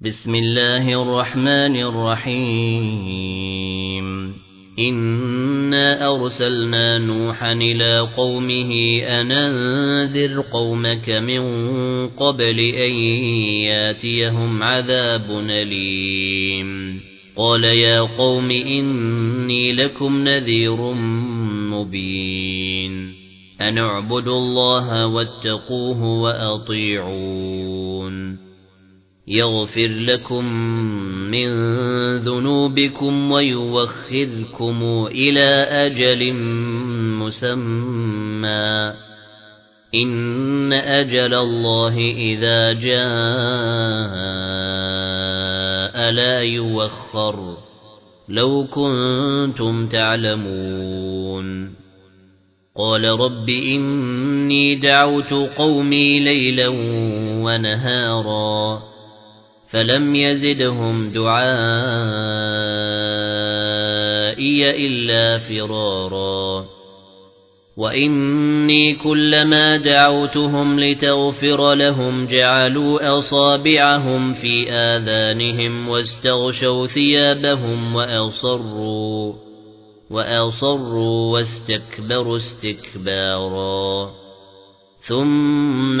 بسم الله الرحمن الرحيم. إنا أرسلنا نوحا إلى قومه أننذر قومك من قبل أن ياتيهم عذاب نليم قال يا قوم إني لكم نذير مبين. أن اعبدوا الله واتقوه وأطيعون. يغفر لكم من ذنوبكم ويوخذكم إلى أجل مسمى. إن أجل الله إذا جاء لا يوخر. لو كنتم تعلمون. قال رب إني دعوت قومي ليلا ونهارا. فلم يزدهم دعائي إلا فرارا وإني كلما دعوتهم لتغفر لهم جعلوا أصابعهم في آذانهم واستغشوا ثيابهم وأصروا وأصروا واستكبروا استكبارا ثم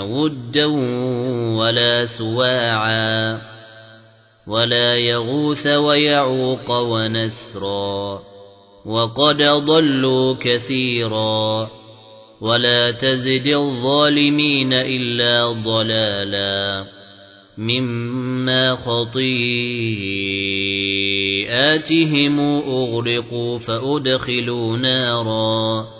ودا ولا سواعا ولا يغوث ويعوق ونسرا وقد ضلوا كثيرا ولا تزد الظالمين إلا ضلالا مما خطيئاتهم أغرقوا فأدخلوا نارا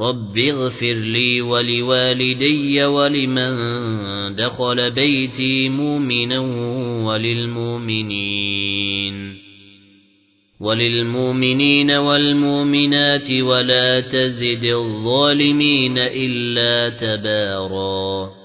رب اغفر لي ولوالدي ولمن دخل بيتي مؤمنا وللمؤمنين وللمؤمنين والمؤمنات ولا تزد الظالمين إلا تباراً